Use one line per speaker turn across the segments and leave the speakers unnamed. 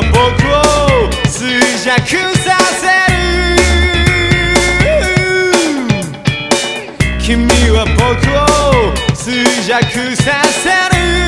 が僕を衰弱させる。君は僕を衰弱させる。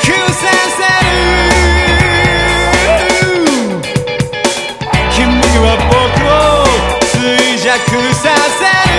せる君は僕を衰弱させる。